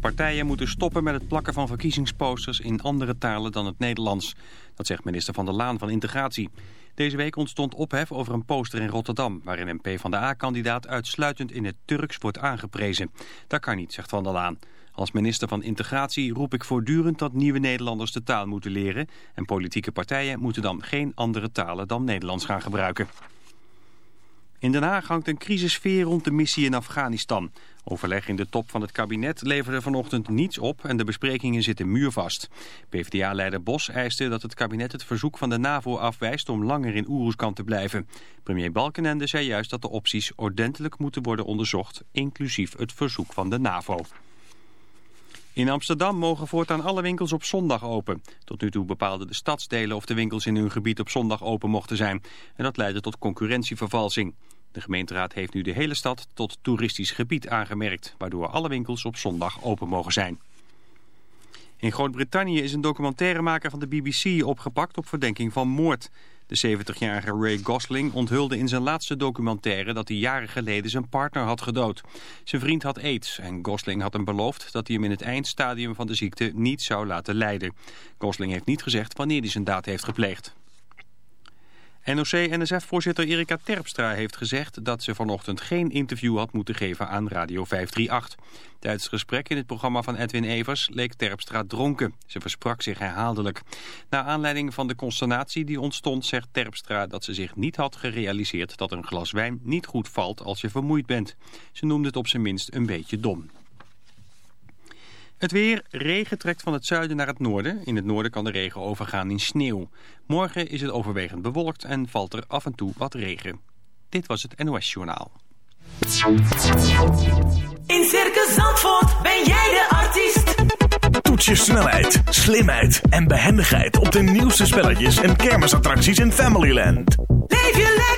Partijen moeten stoppen met het plakken van verkiezingsposters in andere talen dan het Nederlands. Dat zegt minister Van der Laan van Integratie. Deze week ontstond ophef over een poster in Rotterdam... waarin een PvdA-kandidaat uitsluitend in het Turks wordt aangeprezen. Dat kan niet, zegt Van der Laan. Als minister van Integratie roep ik voortdurend dat nieuwe Nederlanders de taal moeten leren... en politieke partijen moeten dan geen andere talen dan Nederlands gaan gebruiken. In Den Haag hangt een crisissfeer rond de missie in Afghanistan. Overleg in de top van het kabinet leverde vanochtend niets op en de besprekingen zitten muurvast. PvdA-leider Bos eiste dat het kabinet het verzoek van de NAVO afwijst om langer in Oeroeskamp te blijven. Premier Balkenende zei juist dat de opties ordentelijk moeten worden onderzocht, inclusief het verzoek van de NAVO. In Amsterdam mogen voortaan alle winkels op zondag open. Tot nu toe bepaalden de stadsdelen of de winkels in hun gebied op zondag open mochten zijn. En dat leidde tot concurrentievervalsing. De gemeenteraad heeft nu de hele stad tot toeristisch gebied aangemerkt... waardoor alle winkels op zondag open mogen zijn. In Groot-Brittannië is een documentairemaker van de BBC opgepakt op verdenking van moord. De 70-jarige Ray Gosling onthulde in zijn laatste documentaire dat hij jaren geleden zijn partner had gedood. Zijn vriend had aids en Gosling had hem beloofd dat hij hem in het eindstadium van de ziekte niet zou laten lijden. Gosling heeft niet gezegd wanneer hij zijn daad heeft gepleegd. NOC-NSF-voorzitter Erika Terpstra heeft gezegd dat ze vanochtend geen interview had moeten geven aan Radio 538. Tijdens het gesprek in het programma van Edwin Evers leek Terpstra dronken. Ze versprak zich herhaaldelijk. Na aanleiding van de consternatie die ontstond zegt Terpstra dat ze zich niet had gerealiseerd dat een glas wijn niet goed valt als je vermoeid bent. Ze noemde het op zijn minst een beetje dom. Het weer, regen trekt van het zuiden naar het noorden. In het noorden kan de regen overgaan in sneeuw. Morgen is het overwegend bewolkt en valt er af en toe wat regen. Dit was het NOS Journaal. In Circus Zandvoort ben jij de artiest. Toets je snelheid, slimheid en behendigheid op de nieuwste spelletjes en kermisattracties in Familyland. Leef je lekker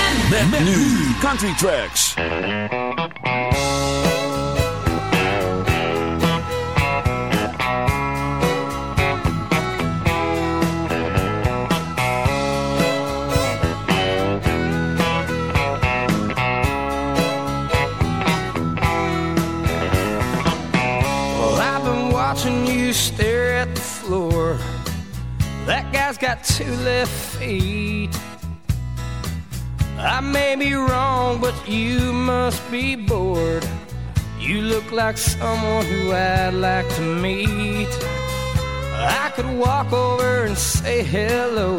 Met, nu Country Tracks. Stare at the floor. That guy's got two left feet. I may be wrong, but you must be bored. You look like someone who I'd like to meet. I could walk over and say hello,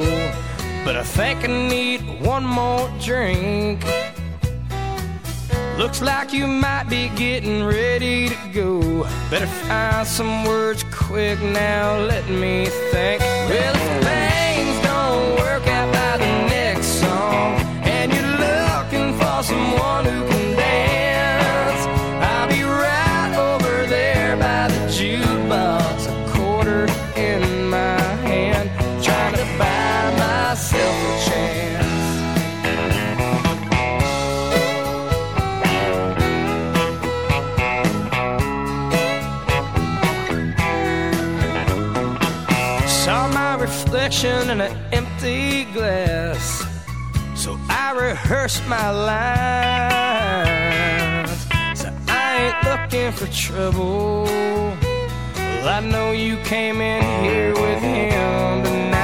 but I think I need one more drink. Looks like you might be getting ready to go. Better find some words quick now. Let me think. Well, reflection in an empty glass. So I rehearsed my lines. So I ain't looking for trouble. Well, I know you came in here with him tonight.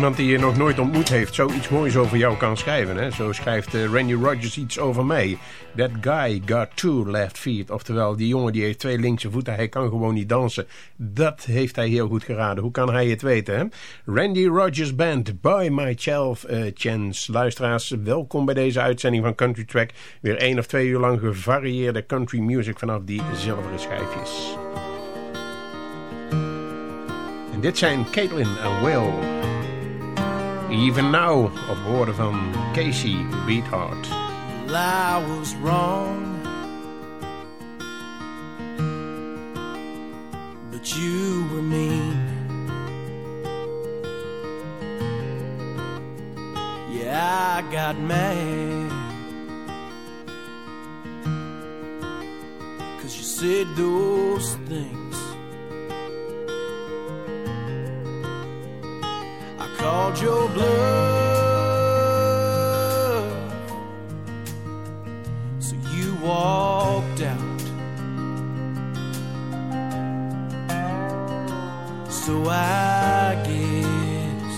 Iemand die je nog nooit ontmoet heeft... zoiets moois over jou kan schrijven? Hè? Zo schrijft uh, Randy Rogers iets over mij. That guy got two left feet. Oftewel, die jongen die heeft twee linkse voeten. Hij kan gewoon niet dansen. Dat heeft hij heel goed geraden. Hoe kan hij het weten? Randy Rogers Band, By Myself uh, Chance. Luisteraars, welkom bij deze uitzending van Country Track. Weer één of twee uur lang gevarieerde country music... vanaf die zilveren schijfjes. En dit zijn Caitlin en Will. Even Now, op woorden van Casey Beathard. I was wrong. But you were mean. Yeah, I got mad. Cause you said those things. Called your bluff. So you walked out. So I guess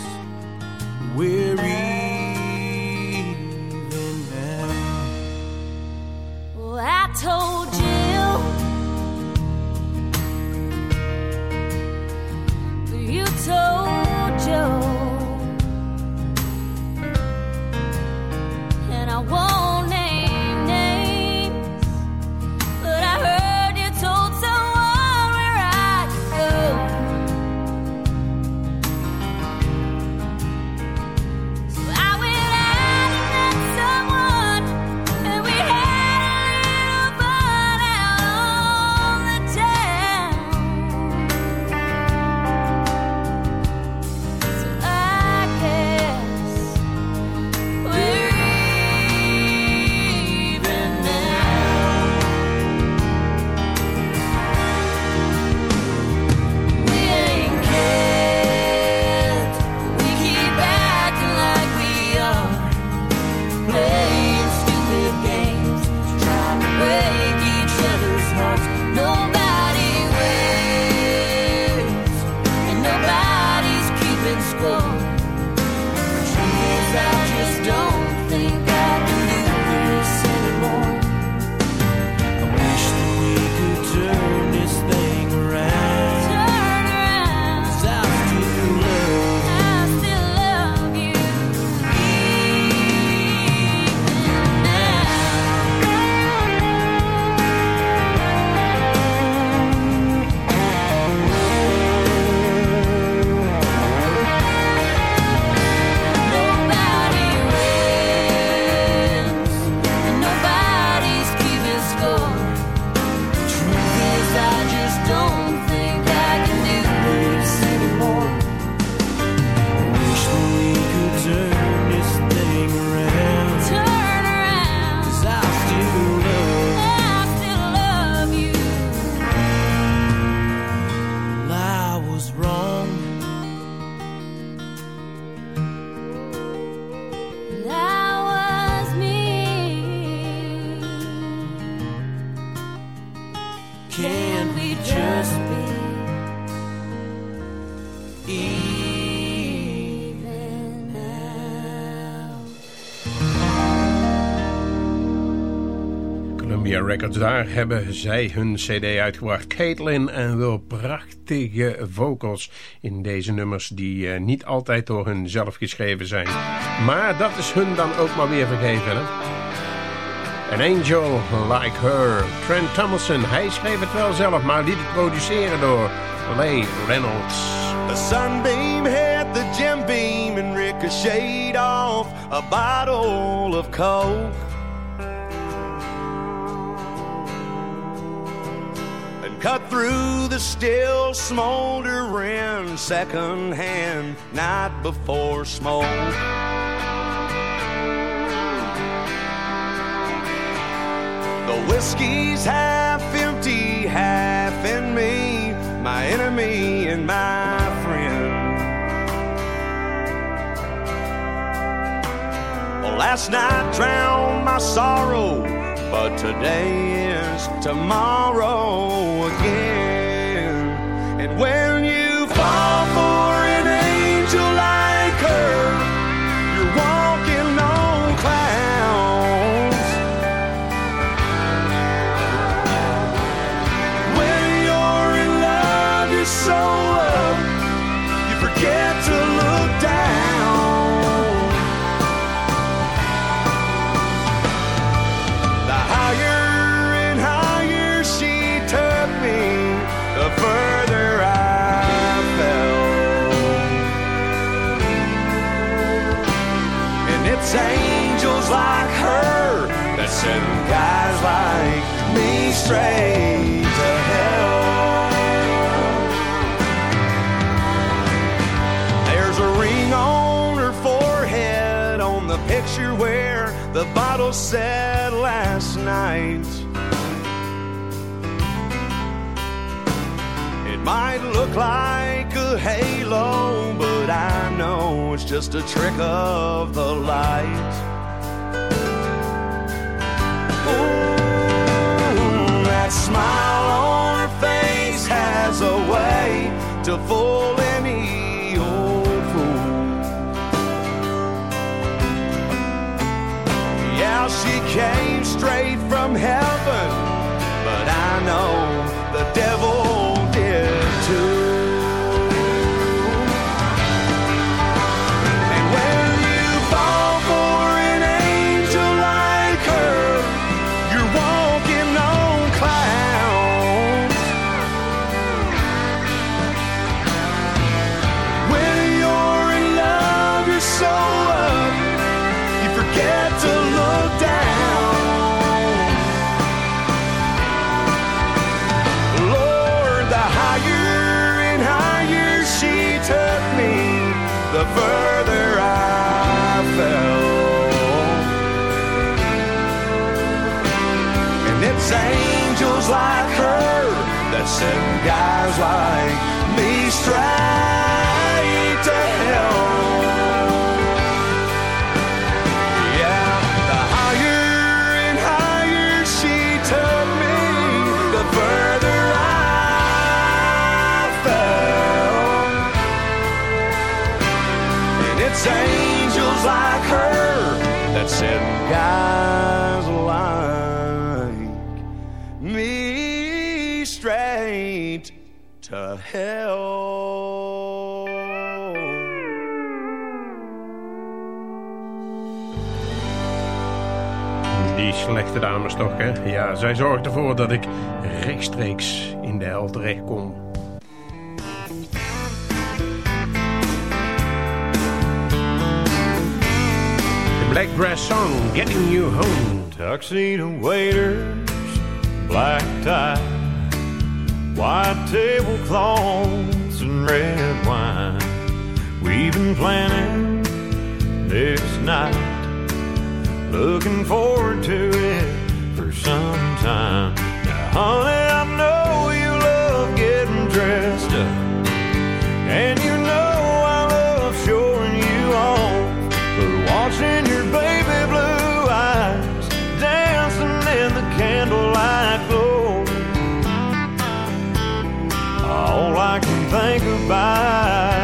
we're even now. Well, I told Columbia Records. Daar hebben zij hun cd uitgebracht. Caitlin en wel prachtige vocals in deze nummers die uh, niet altijd door hun zelf geschreven zijn. Maar dat is hun dan ook maar weer vergeven. Hè? An Angel Like Her. Trent Thomason, hij schreef het wel zelf, maar liet het produceren door Leigh Reynolds. A sunbeam hit the gym beam and ricocheted off a bottle of coke. Cut through the still smoldering second-hand night before smoke. The whiskey's half empty, half in me, my enemy and my friend. Well, last night drowned my sorrow, but today is tomorrow again. And when you straight to hell. There's a ring on her forehead on the picture where the bottle said last night. It might look like a halo, but I know it's just a trick of the light. Ooh, smile on her face has a way to fool any old fool. Yeah, she came straight from heaven, but I know guys like me straight to hell. Die slechte dames toch, hè? Ja, zij zorgt ervoor dat ik rechtstreeks in de hel terecht kom. Black Dress Song, Getting You Home. Tuxedo waiters, black tie, white tablecloths, and red wine. We've been planning this night, looking forward to it for some time. Now, honey, I know you love getting dressed up, and you think about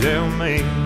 tell me?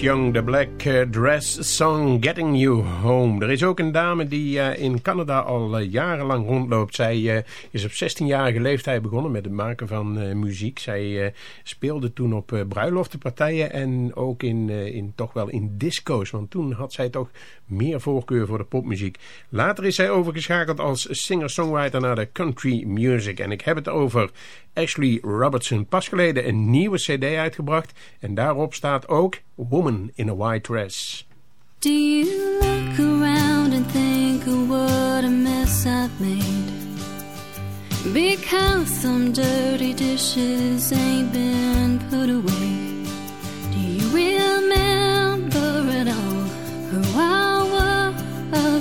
Young, de Black eh, Dress Song Getting You Home. Er is ook een dame die eh, in Canada al eh, jarenlang rondloopt. Zij is op 16-jarige leeftijd begonnen met het maken van muziek. Zij speelde toen op bruiloftenpartijen en ook in, in, toch wel in disco's. Want toen had zij toch meer voorkeur voor de popmuziek. Later is zij overgeschakeld als singer-songwriter naar de country music. En ik heb het over Ashley Robertson. Pas geleden een nieuwe cd uitgebracht. En daarop staat ook Woman in a White Dress. Do you look around and think of what a mess I've made? Because some dirty dishes ain't been put away. Do you remember at all I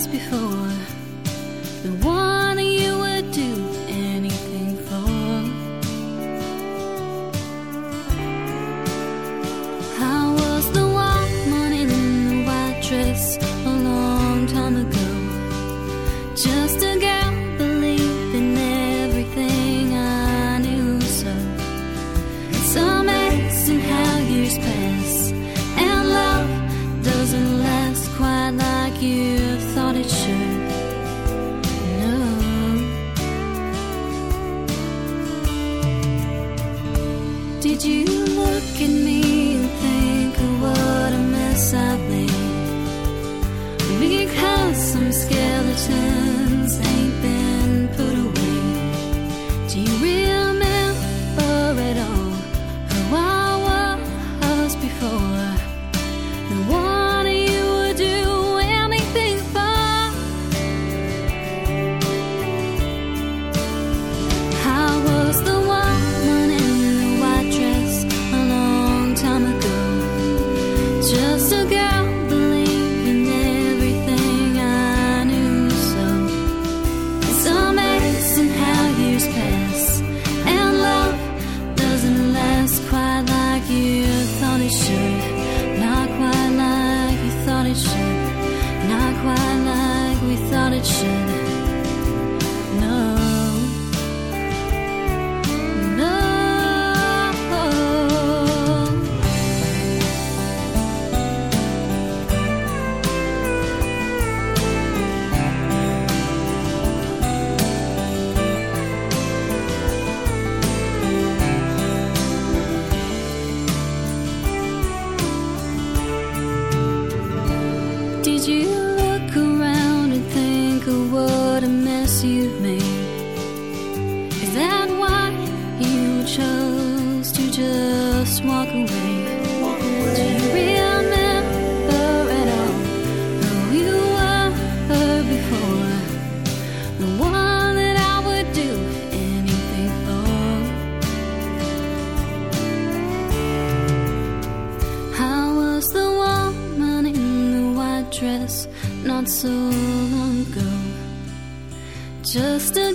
before? The one you would do anything for. I was the woman in the white dress a long time ago. Just a girl believing everything I knew so. It's amazing how years pass and love doesn't last quite like you so long. Just a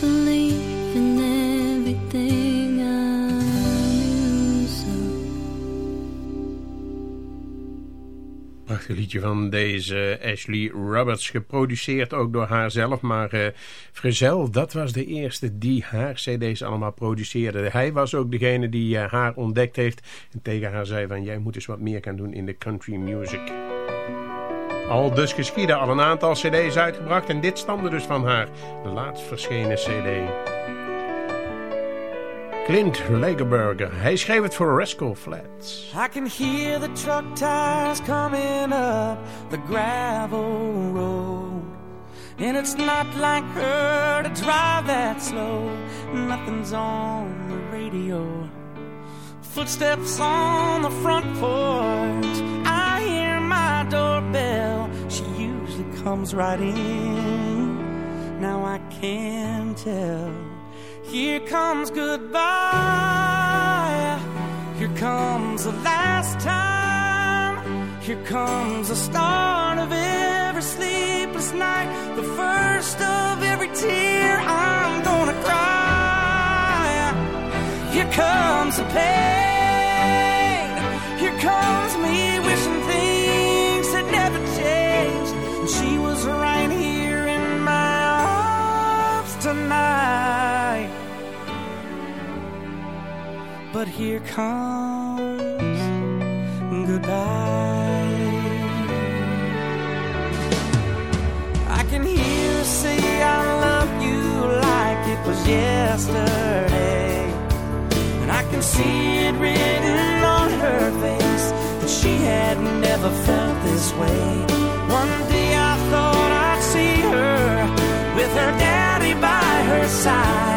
believing everything I so. Prachtig liedje van deze Ashley Roberts, geproduceerd ook door haarzelf. Maar Frizel, dat was de eerste die haar cd's allemaal produceerde. Hij was ook degene die eh, haar ontdekt heeft en tegen haar zei van... jij moet eens wat meer gaan doen in de country music. Al dus geschieden, al een aantal cd's uitgebracht en dit stamde dus van haar, laatst verschenen cd. Clint Lagerberger, hij schreef het voor Rascal Flats. I can hear the truck tires coming up the gravel road. And it's not like her to drive that slow. Nothing's on the radio. Footsteps on the front porch. My doorbell. She usually comes right in. Now I can tell. Here comes goodbye. Here comes the last time. Here comes the start of every sleepless night. The first of every tear I'm gonna cry. Here comes the pain. But here comes goodbye. I can hear her say I love you like it was yesterday. And I can see it written on her face that she had never felt this way. One day I thought I'd see her with her daddy by her side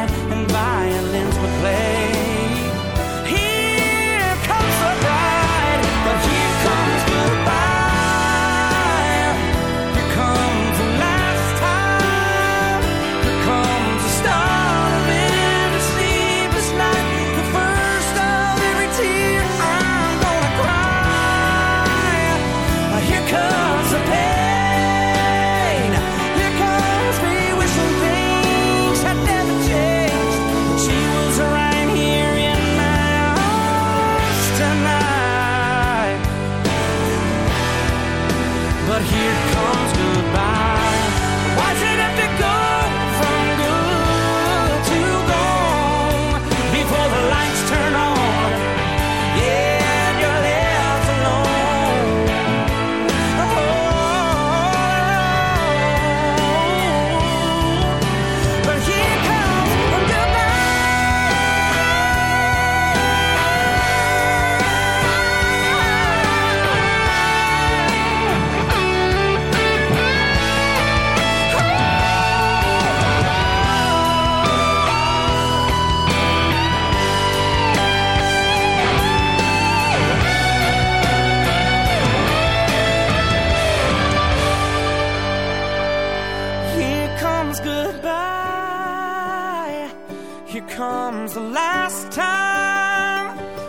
last time.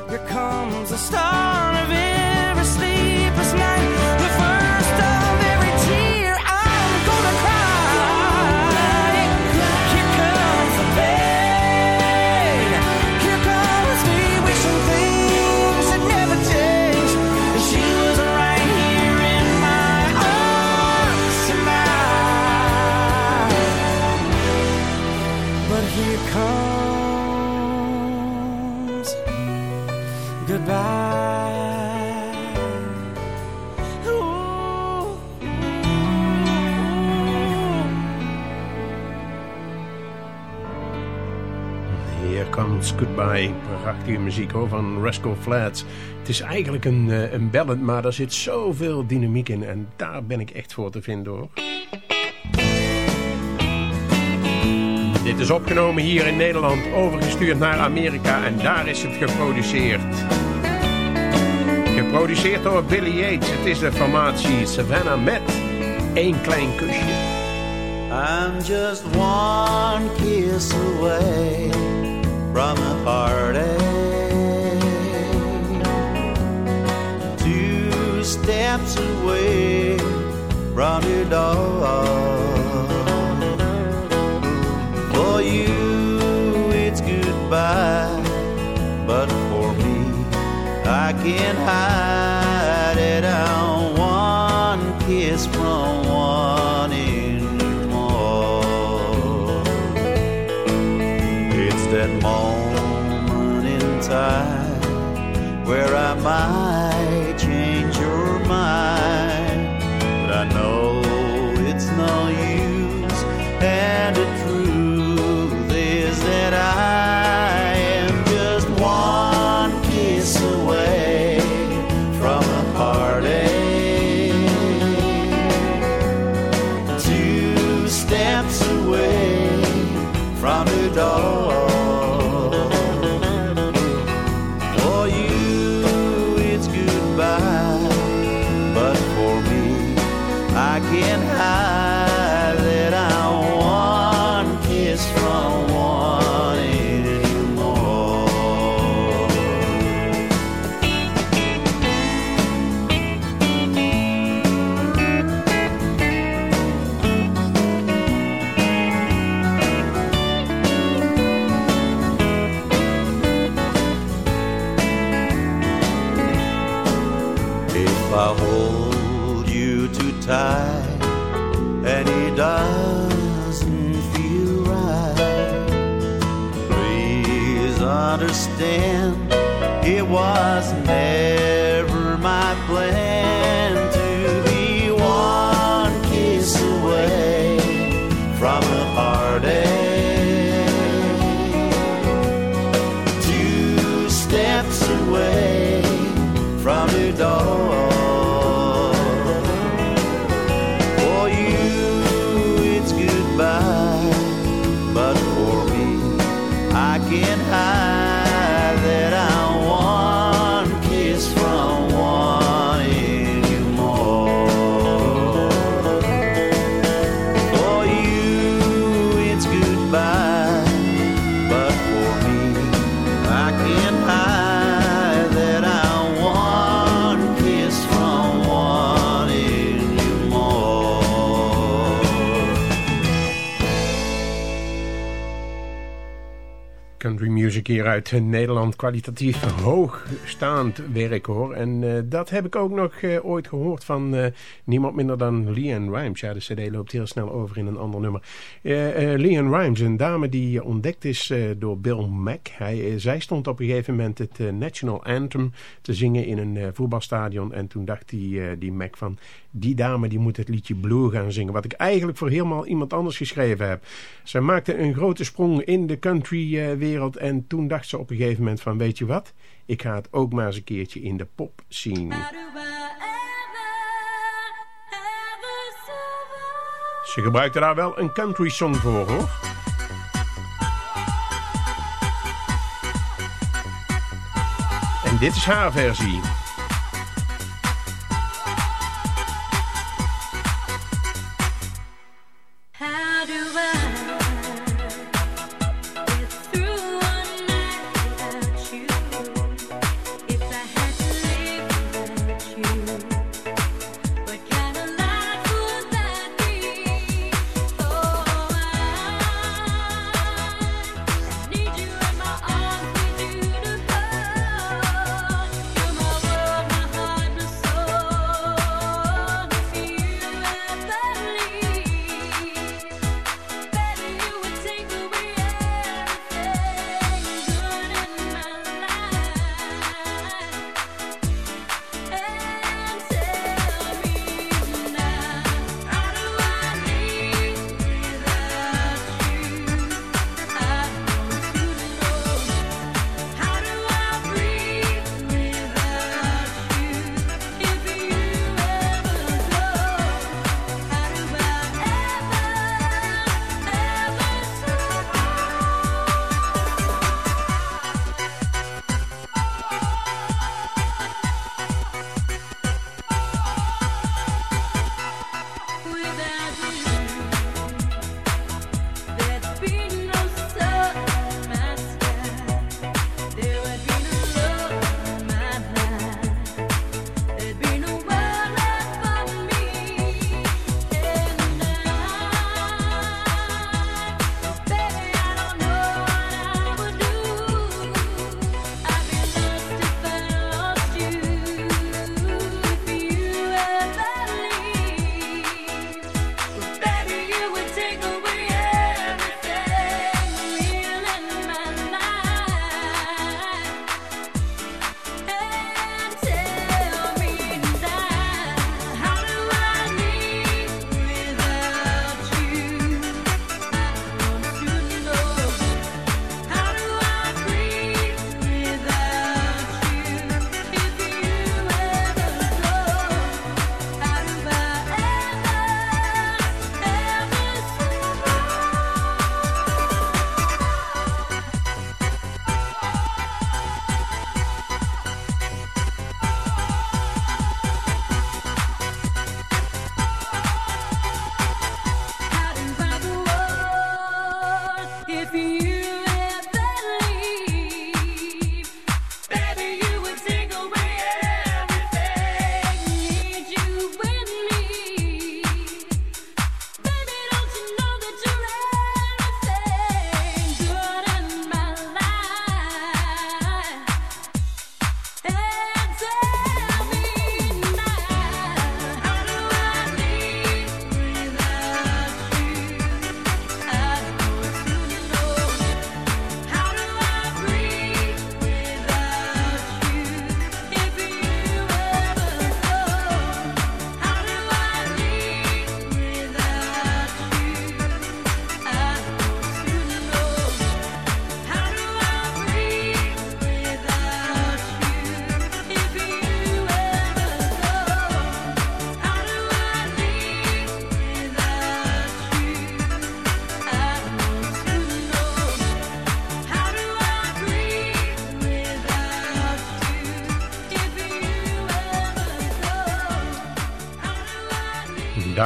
Here comes the start of every goodbye. Prachtige muziek hoor, van Rascal Flats. Het is eigenlijk een, eh, een ballad, maar er zit zoveel dynamiek in. En daar ben ik echt voor te vinden hoor. Dit is opgenomen hier in Nederland, overgestuurd naar Amerika en daar is het geproduceerd. Geproduceerd door Billy Yates. Het is de formatie Savannah met één klein kusje. I'm just one kiss away from a heartache. Two steps away from your door. For you, it's goodbye, but for me, I can't hide might change your mind, but I know Country music hier uit Nederland. Kwalitatief hoogstaand werk hoor. En eh, dat heb ik ook nog eh, ooit gehoord van eh, niemand minder dan Leanne Rimes. Ja, de cd loopt heel snel over in een ander nummer. Leanne Rimes, een dame die ontdekt is door Bill Mack. Hij, zij stond op een gegeven moment het National Anthem te zingen in een voetbalstadion. En toen dacht die, die Mack van, die dame die moet het liedje Blue gaan zingen. Wat ik eigenlijk voor helemaal iemand anders geschreven heb. Zij maakte een grote sprong in de country wereld. En toen dacht ze op een gegeven moment van, weet je wat? Ik ga het ook maar eens een keertje in de pop zien. Ze gebruikte daar wel een country song voor hoor. En dit is haar versie.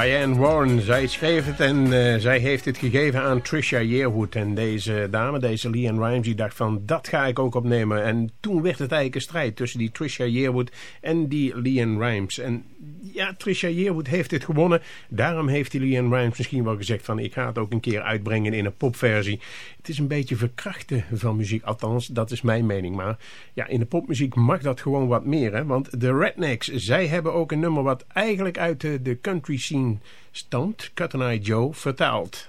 Diane Warren, zij schreef het en eh, zij heeft het gegeven aan Trisha Yearwood. En deze dame, deze Leanne Rimes, die dacht van dat ga ik ook opnemen. En toen werd het eigenlijk een strijd tussen die Trisha Yearwood en die Leanne Rimes. En ja, Trisha Yearwood heeft het gewonnen. Daarom heeft Leanne Rimes misschien wel gezegd van ik ga het ook een keer uitbrengen in een popversie. Het is een beetje verkrachten van muziek, althans dat is mijn mening. Maar ja, in de popmuziek mag dat gewoon wat meer. Hè? Want de Rednecks, zij hebben ook een nummer wat eigenlijk uit de, country scene stamt. Cotton Eye Joe vertaald.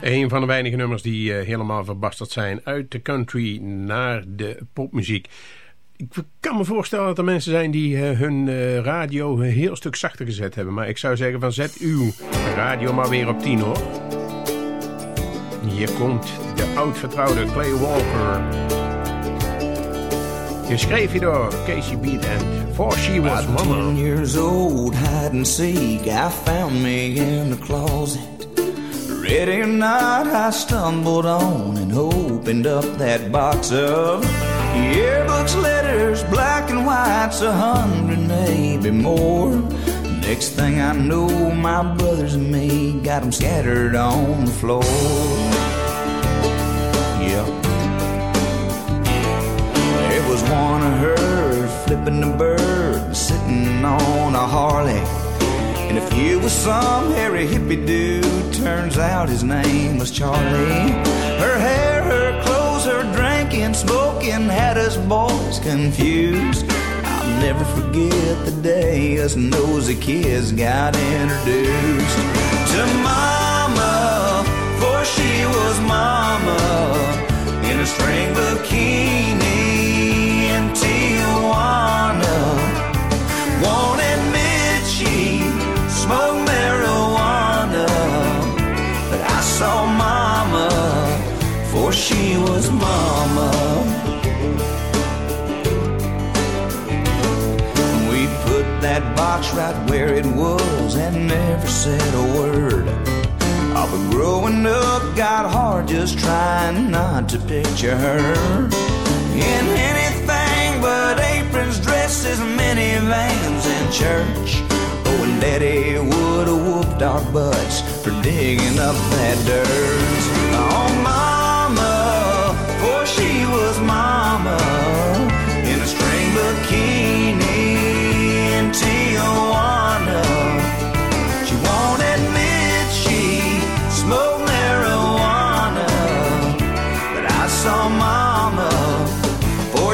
Een van de weinige nummers die eh, helemaal verbasterd zijn uit de country naar de popmuziek. Ik kan me voorstellen dat er mensen zijn die eh, hun eh, radio een heel stuk zachter gezet hebben. Maar ik zou zeggen van zet uw radio maar weer op 10 hoor. Hier komt de oud-vertrouwde Clay Walker. Geschreven door Casey Beat and For She Was Mama. years old, hide and seek. I found me in the closet. Or not, I stumbled on and opened up that box of yearbooks, letters, black and whites, a hundred, maybe more. Next thing I know, my brothers and me got them scattered on the floor. There was one of her flipping the bird, sitting on a Harley. And if few was some hairy hippie dude. Turns out his name was Charlie. Her hair, her clothes, her drinking, smoking had us boys confused. I'll never forget the day us nosy kids got introduced to Mama, for she was Mama in a string bikini right where it was and never said a word. Oh, but growing up got hard just trying not to picture her in anything but aprons, dresses, minivans, and church. Oh, and Daddy would have whooped our butts for digging up that dirt. Oh, Mama,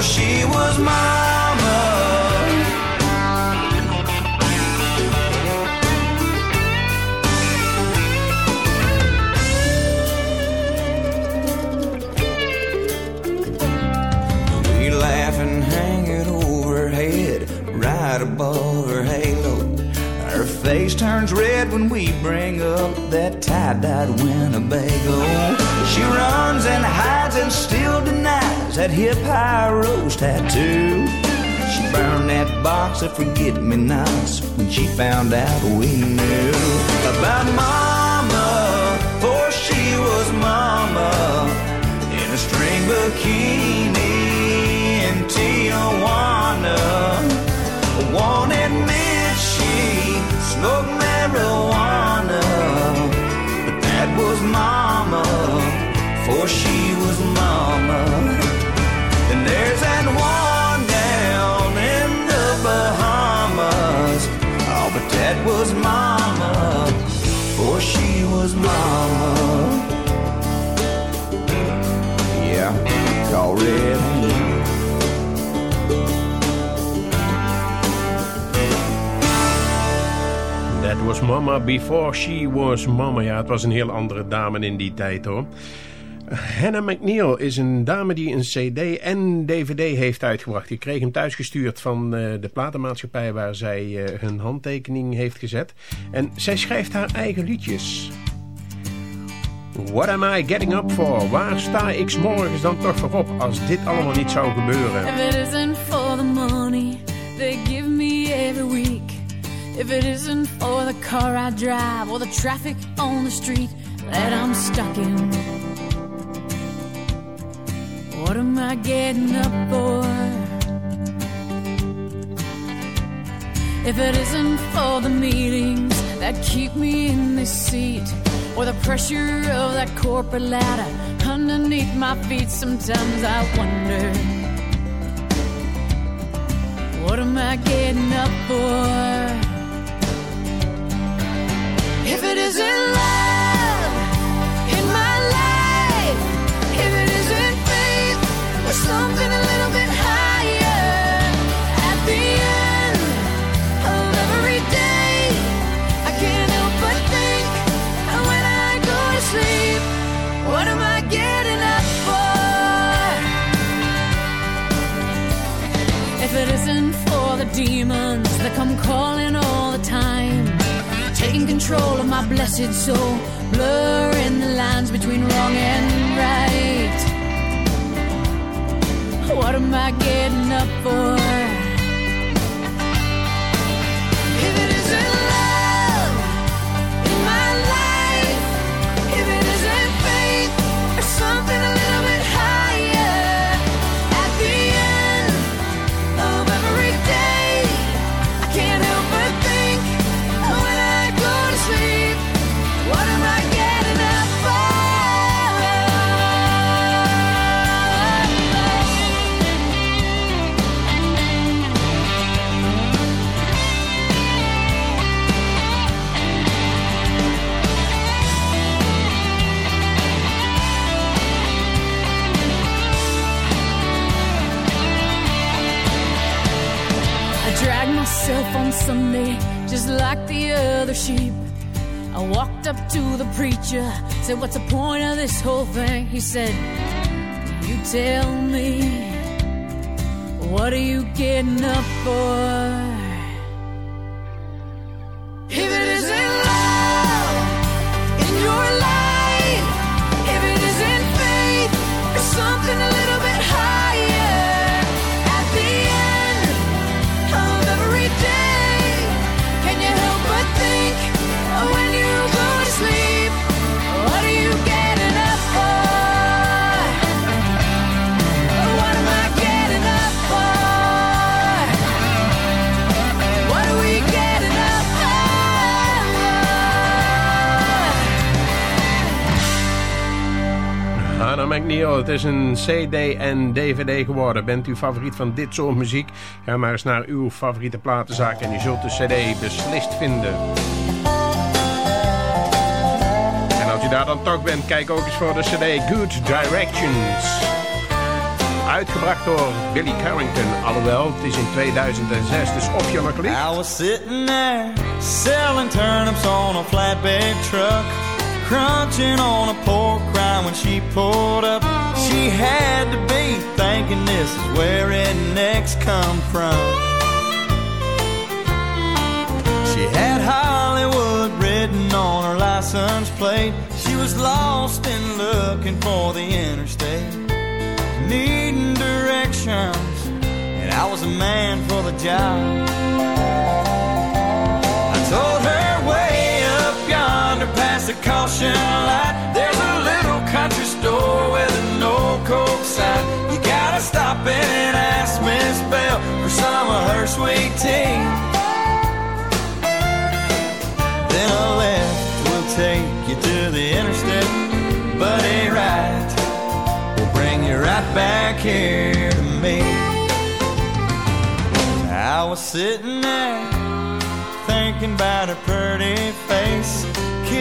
she was Mama. We laugh and hang it over her head, right above her halo. Her face turns red when we bring up that tie-dyed Winnebago. She runs and hides and still denies that hip high rose tattoo. She burned that box of forget-me-nots when she found out we knew about Mama, for she was Mama in a string bikini in Tijuana. Won't admit she smoked marijuana, but that was Mama, for she was that was Mama, for she was Mama. Yeah, call Red Hand. That was Mama before she was Mama. Ja, het was een heel andere dame in die tijd hoor. Hannah McNeil is een dame die een cd en dvd heeft uitgebracht. Ik kreeg hem thuisgestuurd van eh, de platenmaatschappij waar zij eh, hun handtekening heeft gezet. En zij schrijft haar eigen liedjes. What am I getting up for? Waar sta ik morgens dan toch voor op als dit allemaal niet zou gebeuren? It isn't for the money they give me every week, if it isn't for the car I drive or the traffic on the street that I'm stuck in, what am I getting up for? If it isn't for the meetings that keep me in this seat, or the pressure of that corporate ladder underneath my feet, sometimes I wonder. What am I getting up for? If it isn't love demons that come calling all the time, taking control of my blessed soul, blurring the lines between wrong and right. What am I getting up for? Sunday just like the other sheep. I walked up to the preacher, said, What's the point of this whole thing? He said, You tell me, what are you getting up for? Hannah McNeil, het is een CD en DVD geworden. Bent u favoriet van dit soort muziek? Ga maar eens naar uw favoriete platenzaak en u zult de CD beslist vinden. En als u daar dan toch bent, kijk ook eens voor de CD Good Directions. Uitgebracht door Billy Carrington, alhoewel het is in 2006, dus of je nog ligt. I was sitting there selling turnips on a flatbed truck, crunching on a pork rind when she pulled up. She had to be thinking this is where rednecks come from. She had Hollywood written on her license plate. She was lost and looking for the interstate, needing directions, and I was a man for the job. Past the caution light. There's a little country store with a no coke sign. You gotta stop in and ask Miss Bell for some of her sweet tea. Then a left will take you to the interstate, but a right will bring you right back here to me. I was sitting there thinking about her pretty face,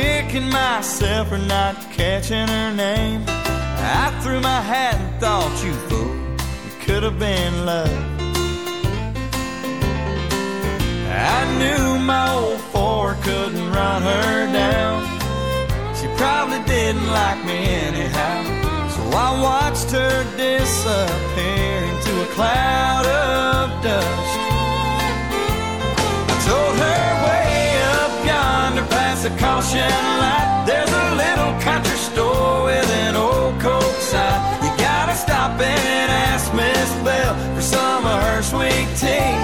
kicking myself for not catching her name. I threw my hat and thought, you could have been love. I knew my old Ford couldn't run her down. She probably didn't like me anyhow. So I watched her disappear into a cloud of dust. Caution light. There's a little country store with an old coke sign. You gotta stop and ask Miss Bell for some of her sweet tea.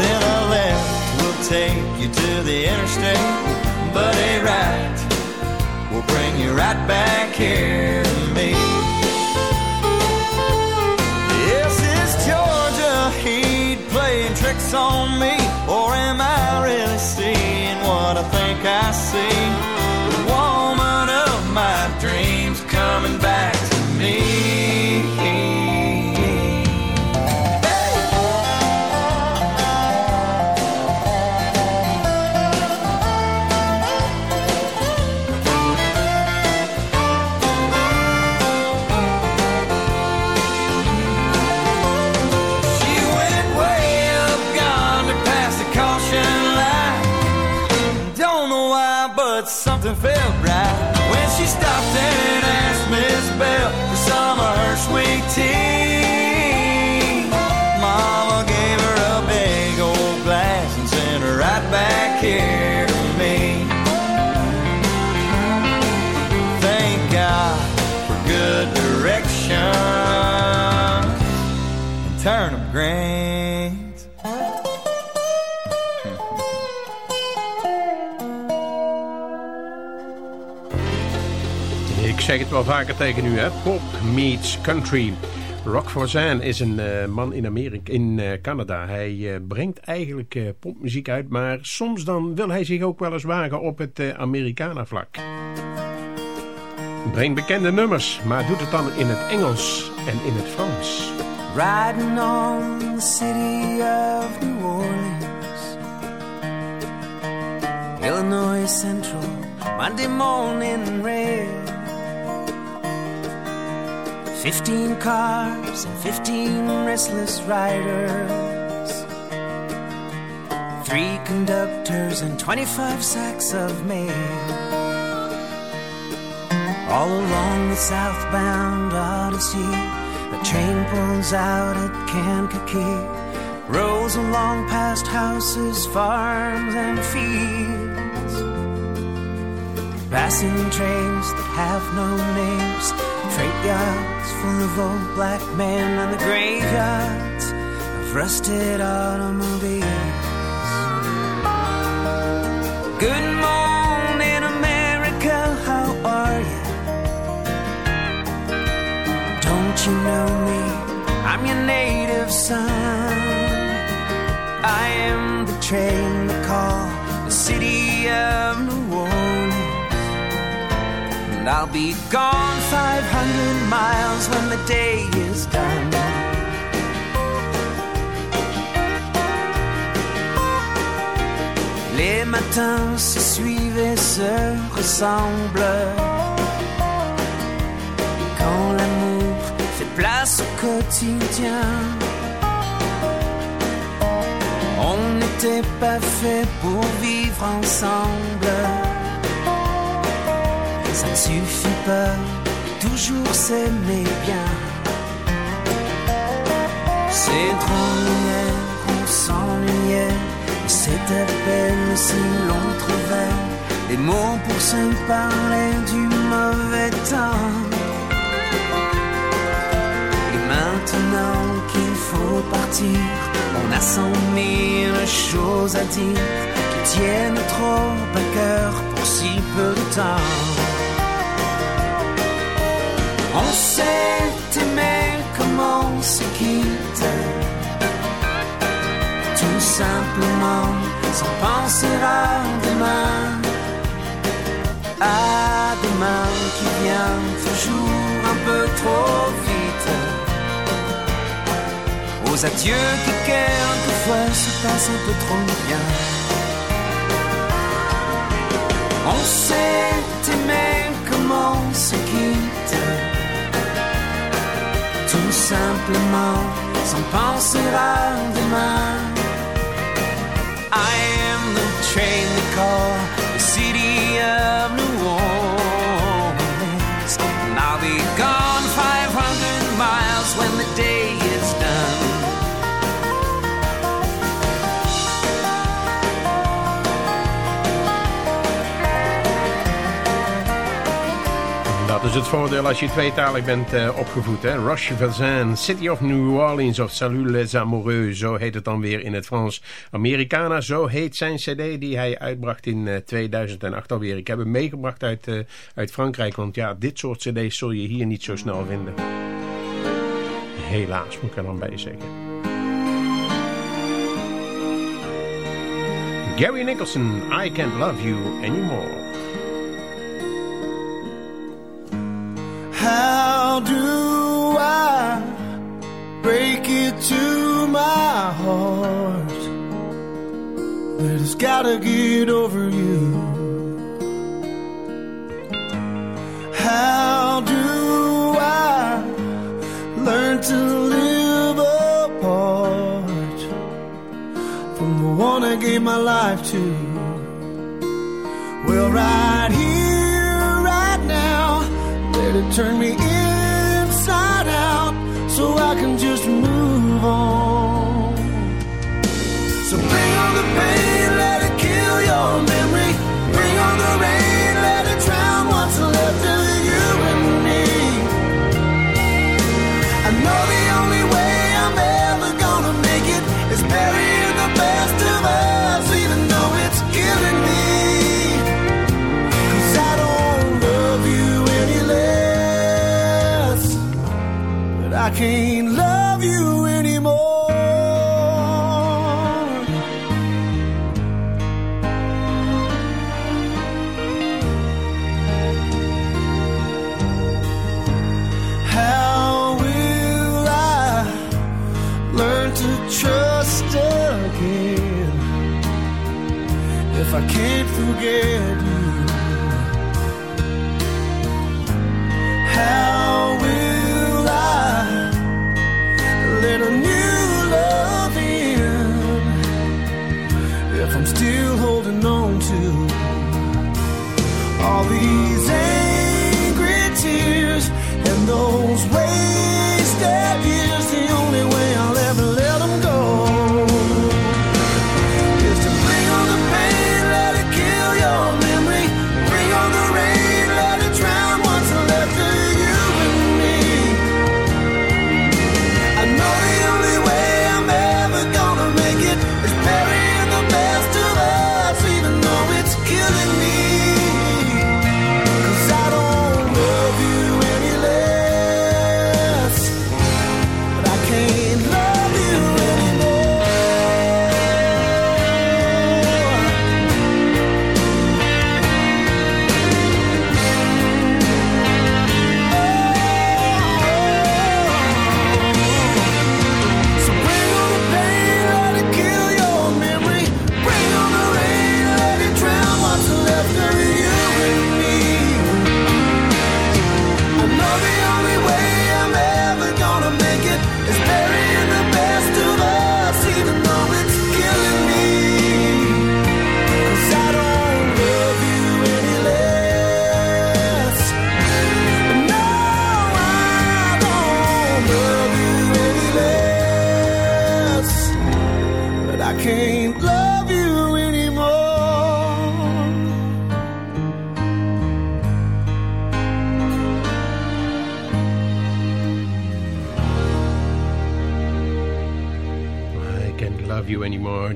Then a left will take you to the interstate, but a right will bring you right back here to me. Yes, is Georgia heat playing tricks on me, what I think I see? Wel vaker tegen u, hè? Pop meets country. Rock Voisin is een eh, man in Amerika, in eh, Canada. Hij eh, brengt eigenlijk popmuziek uit, maar soms dan wil hij zich ook wel eens wagen op het uh, Americana-vlak. Brengt bekende nummers, maar doet het dan in het Engels en in het Frans. Riding on the city of New Orleans, Illinois Central, Monday morning rail. Fifteen cars and fifteen restless riders. Three conductors and 25 sacks of mail. All along the southbound Odyssey, the train pulls out at Kankakee. Rolls along past houses, farms, and fields. Passing trains that have no names, freight yards full of old black men, and the graveyards of rusted automobiles. Good morning, America, how are you? Don't you know me? I'm your native son. I am the train they call the city I'll be gone 500 miles when the day is done. Les matins se suivent et se ressemblent. Quand l'amour fait place au quotidien. On n'était pas fait pour vivre ensemble. Ça ne suffit pas, toujours s'aimer bien. C'est drôle, on s'ennuyait, mais c'est à peine si l'on trouvait des mots pour se parler du mauvais temps. Et maintenant qu'il faut partir, on a cent mille choses à dire qui tiennent trop à cœur pour si peu de temps. On s'est aimé comme on se quitte, tout simplement sans penser à demain, à demain qui vient toujours un peu trop vite. Aux adieux qui quelquefois se passent un peu trop bien. On s'est aimé comme on se quitte, simplement sans penser à demain. I am the train they call the city of New Orleans, and I'll be gone Dat is het voordeel als je tweetalig bent eh, opgevoed. Hè? Roche City of New Orleans of Salut les Amoureux. Zo heet het dan weer in het Frans. Americana, zo heet zijn cd die hij uitbracht in eh, 2008 alweer. Ik heb hem meegebracht uit, eh, uit Frankrijk. Want ja, dit soort cd's zul je hier niet zo snel vinden. Helaas, moet ik er dan bij zeggen. Gary Nicholson, I Can't Love You Anymore. How do I break it to my heart that it's gotta get over you? How do I learn to live apart from the one I gave my life to? Well, right here. Let it turn me inside out so I can just move on. So bring on the pain, let it kill your memory. I can't love you anymore. How will I learn to trust again if I can't forget you?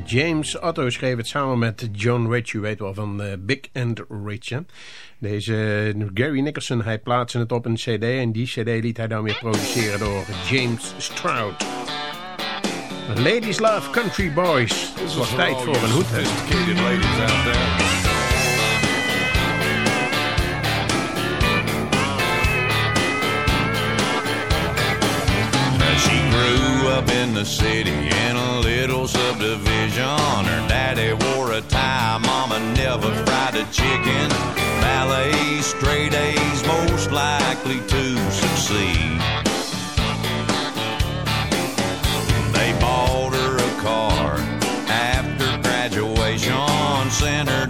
James Otto schreef het samen met John Rich. U weet wel van uh, Big and Rich. Deze eh, Gary Nicholson, hij plaatste het op een cd. En die cd liet hij dan weer produceren door James Stroud. Ladies love country boys. Het was tijd voor een hoed. She grew up in the city and little subdivision. Her daddy wore a tie, mama never fried a chicken. Ballet, straight A's, most likely to succeed. They bought her a car after graduation, sent her